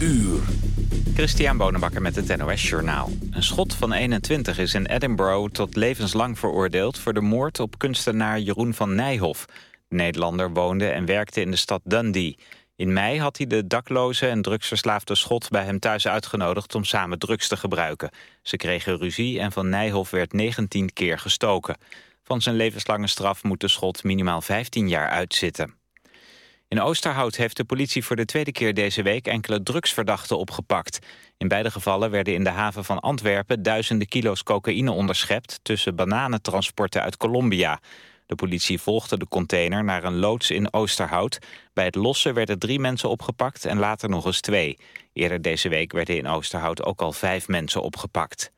uur. Christian Bonenbakker met het NOS Journaal. Een schot van 21 is in Edinburgh tot levenslang veroordeeld... voor de moord op kunstenaar Jeroen van Nijhoff. De Nederlander woonde en werkte in de stad Dundee. In mei had hij de dakloze en drugsverslaafde schot bij hem thuis uitgenodigd... om samen drugs te gebruiken. Ze kregen ruzie en van Nijhoff werd 19 keer gestoken. Van zijn levenslange straf moet de schot minimaal 15 jaar uitzitten. In Oosterhout heeft de politie voor de tweede keer deze week enkele drugsverdachten opgepakt. In beide gevallen werden in de haven van Antwerpen duizenden kilo's cocaïne onderschept tussen bananentransporten uit Colombia. De politie volgde de container naar een loods in Oosterhout. Bij het lossen werden drie mensen opgepakt en later nog eens twee. Eerder deze week werden in Oosterhout ook al vijf mensen opgepakt.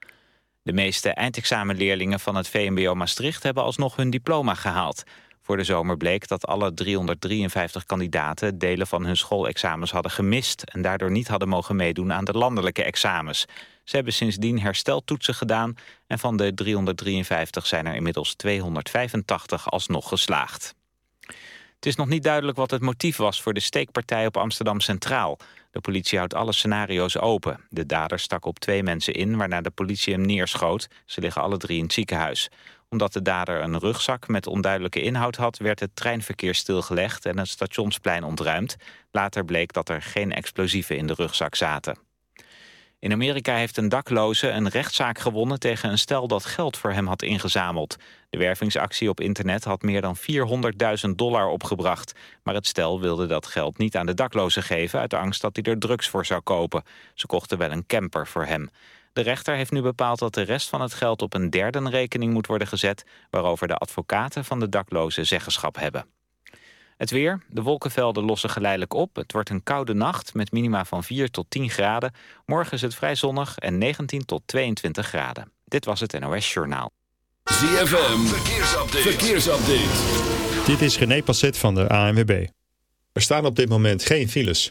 De meeste eindexamenleerlingen van het VMBO Maastricht hebben alsnog hun diploma gehaald. Voor de zomer bleek dat alle 353 kandidaten delen van hun schoolexamens hadden gemist... en daardoor niet hadden mogen meedoen aan de landelijke examens. Ze hebben sindsdien hersteltoetsen gedaan... en van de 353 zijn er inmiddels 285 alsnog geslaagd. Het is nog niet duidelijk wat het motief was voor de steekpartij op Amsterdam Centraal. De politie houdt alle scenario's open. De dader stak op twee mensen in, waarna de politie hem neerschoot. Ze liggen alle drie in het ziekenhuis omdat de dader een rugzak met onduidelijke inhoud had... werd het treinverkeer stilgelegd en het stationsplein ontruimd. Later bleek dat er geen explosieven in de rugzak zaten. In Amerika heeft een dakloze een rechtszaak gewonnen tegen een stel dat geld voor hem had ingezameld. De wervingsactie op internet had meer dan 400.000 dollar opgebracht. Maar het stel wilde dat geld niet aan de dakloze geven uit angst dat hij er drugs voor zou kopen. Ze kochten wel een camper voor hem. De rechter heeft nu bepaald dat de rest van het geld op een derde rekening moet worden gezet... waarover de advocaten van de daklozen zeggenschap hebben. Het weer. De wolkenvelden lossen geleidelijk op. Het wordt een koude nacht met minima van 4 tot 10 graden. Morgen is het vrij zonnig en 19 tot 22 graden. Dit was het NOS Journaal. ZFM. Verkeersupdate. Verkeersupdate. Dit is René Passet van de ANWB. Er staan op dit moment geen files.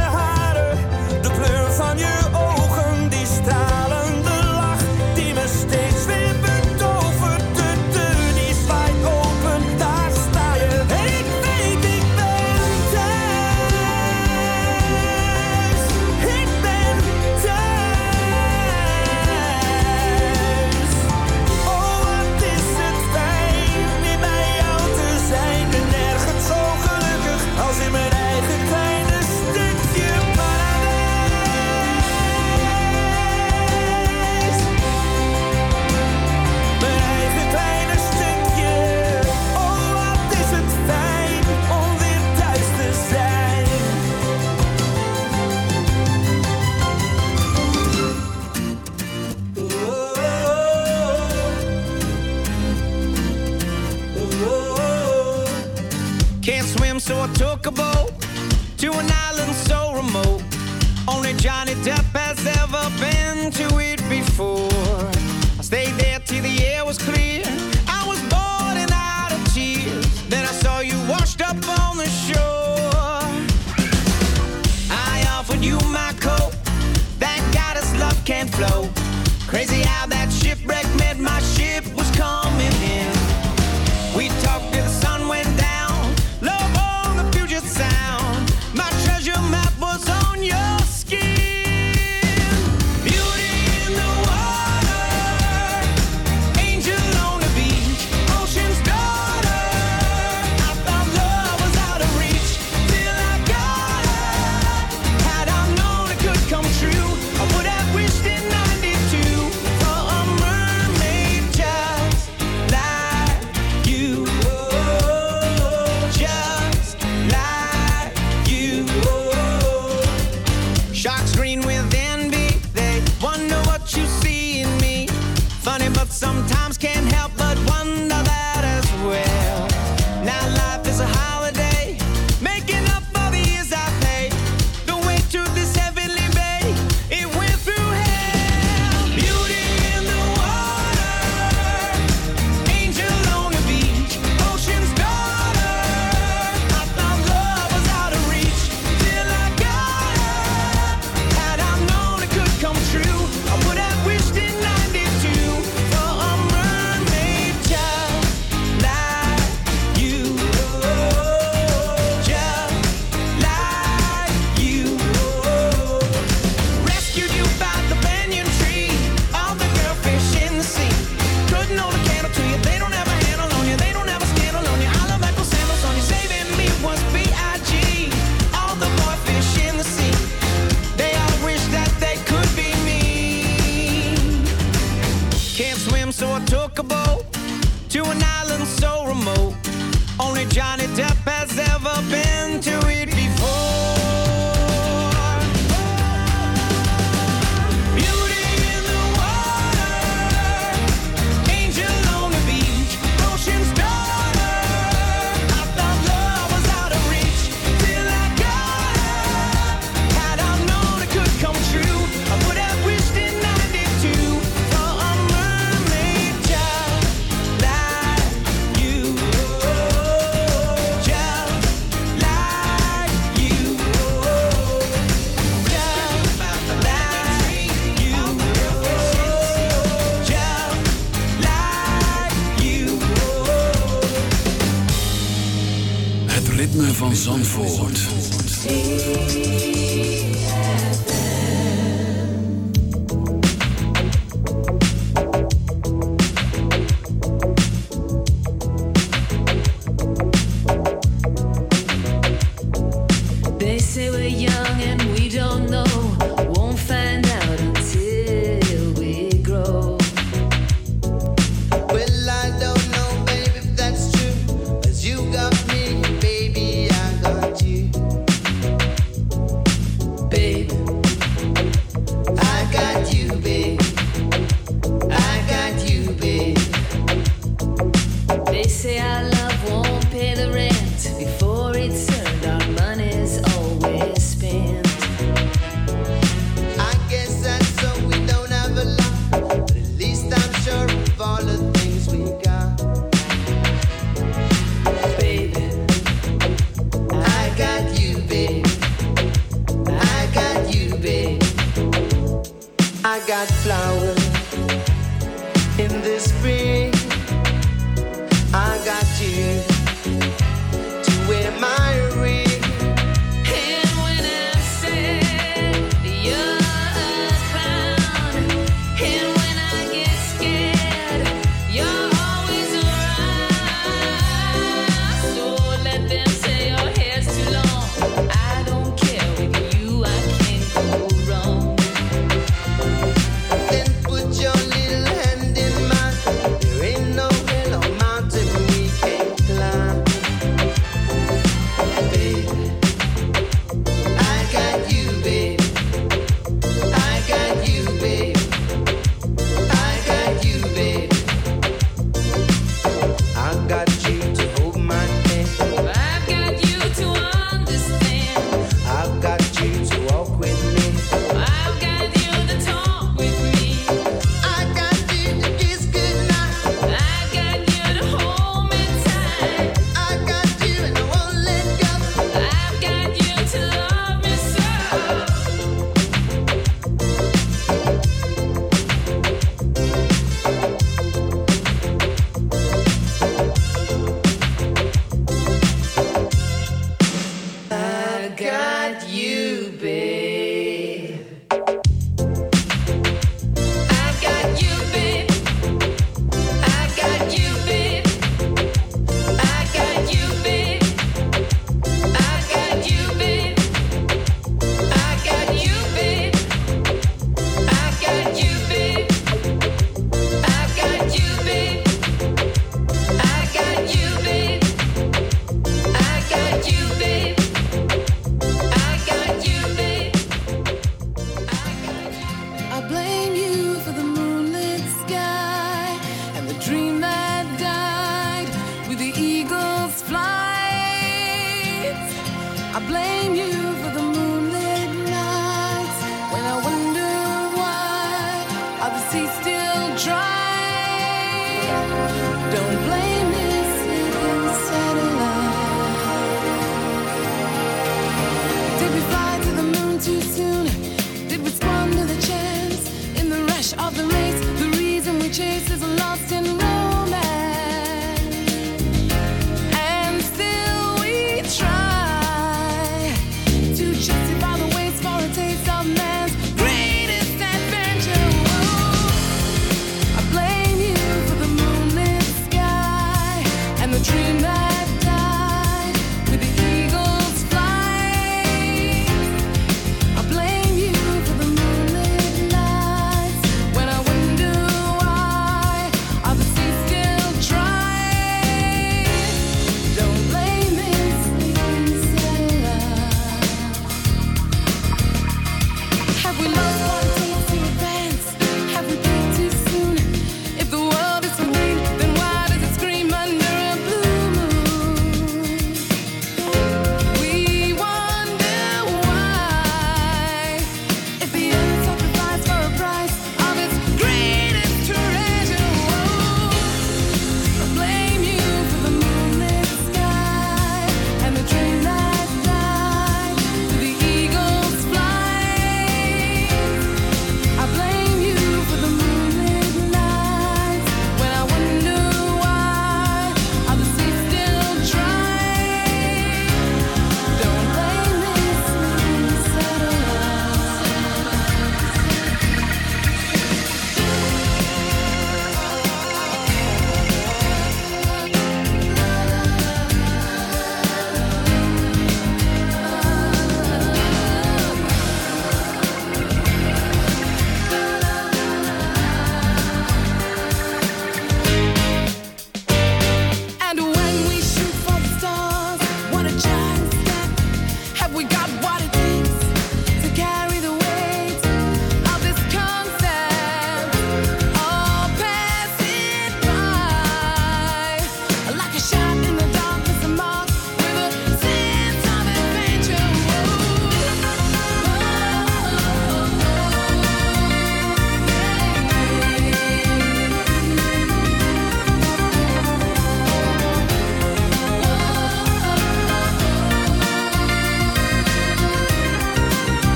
van Zandvoort.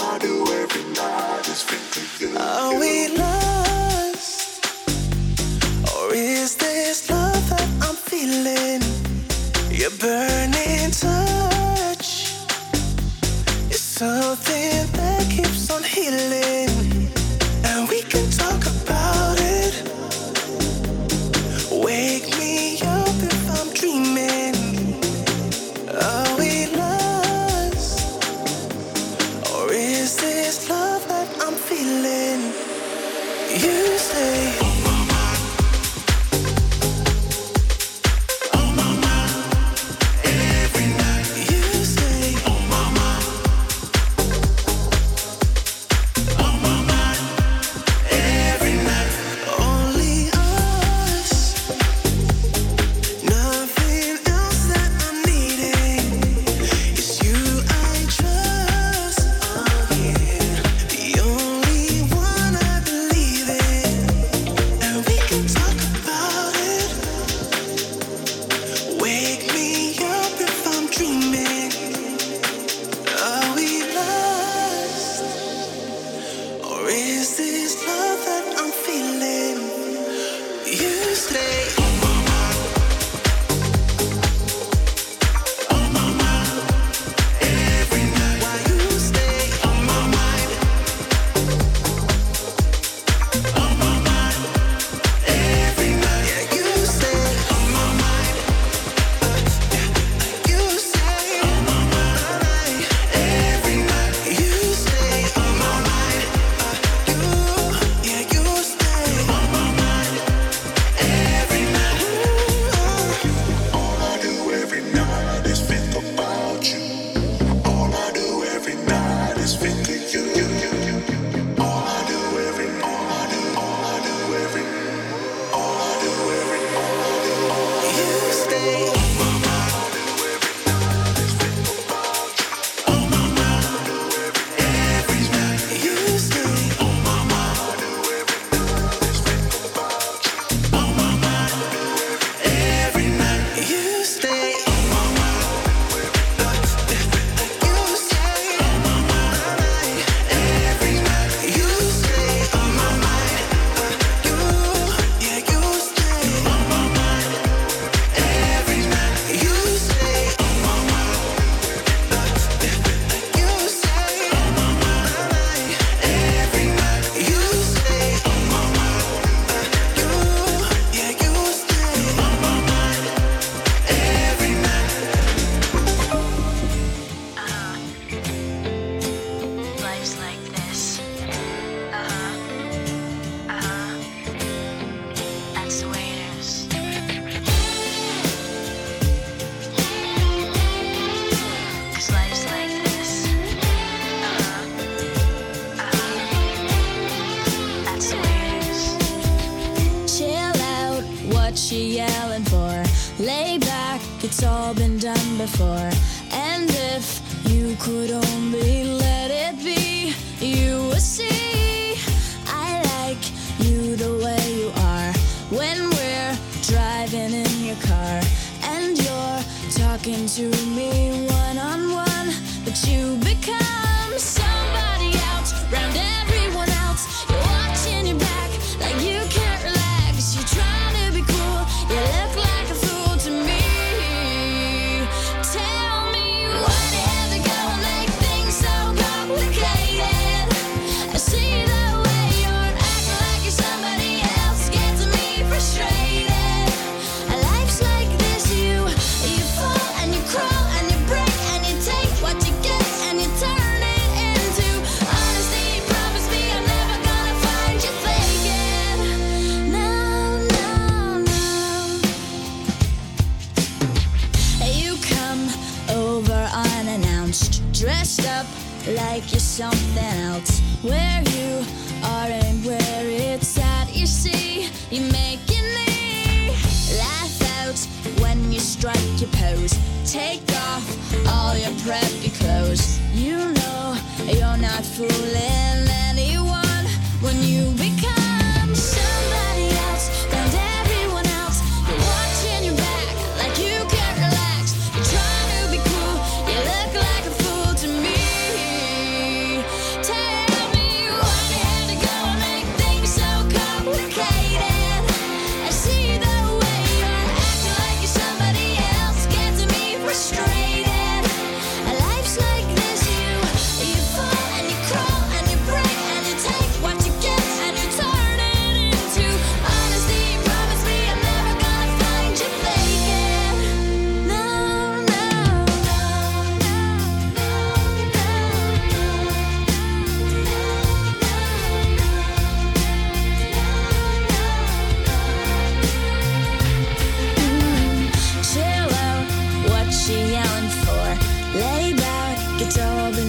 all I do every night is think of you. Are we love?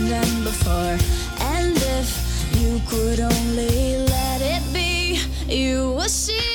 before. And if you could only let it be, you will see.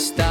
está.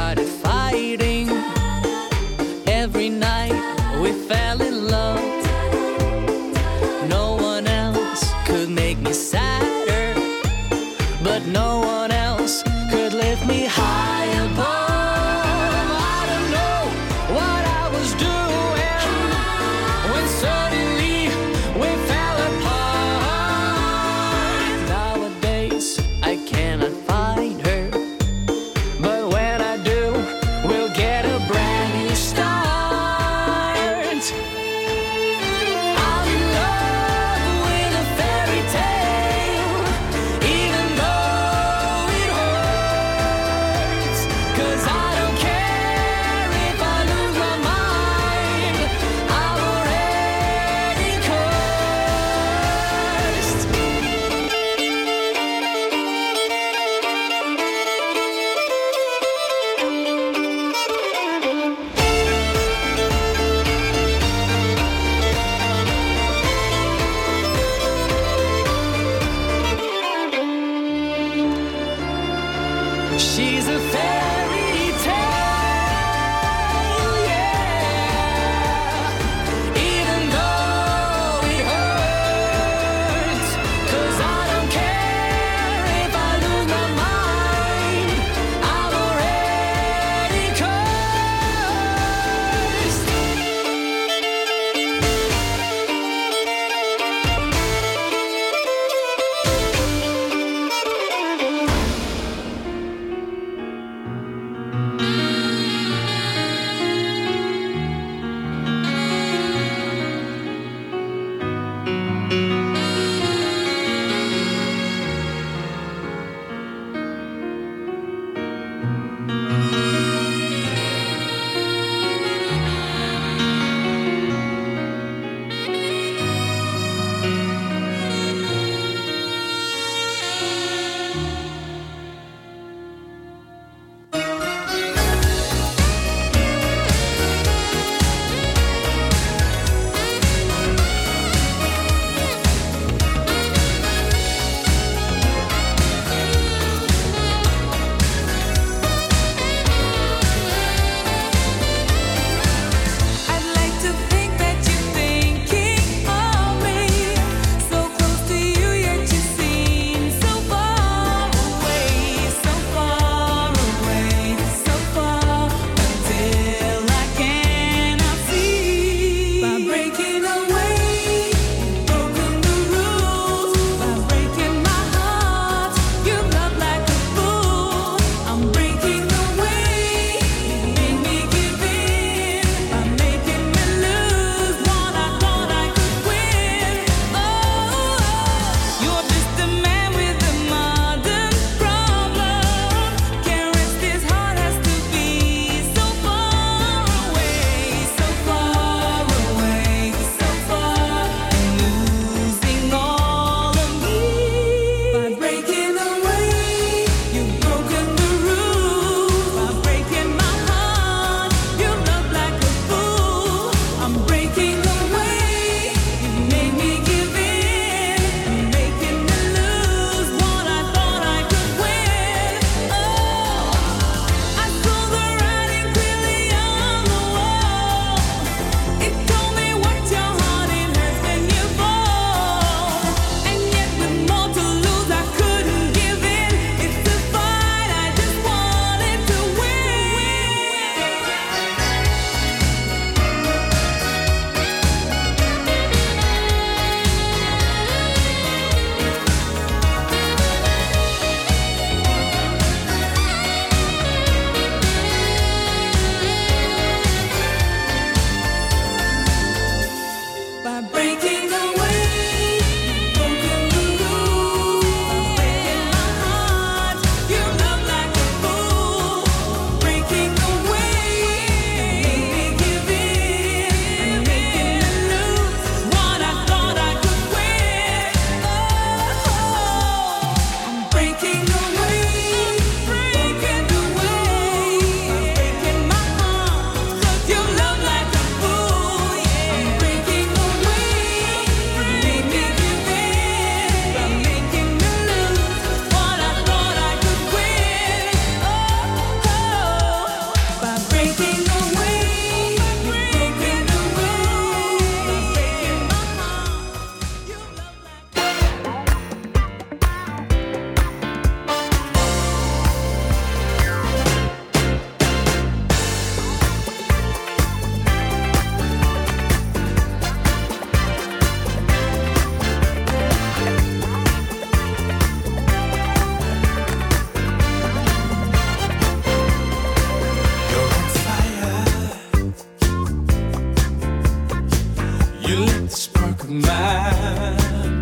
spark of my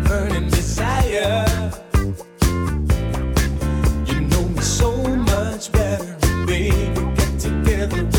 burning desire. You know me so much better, baby. Get together.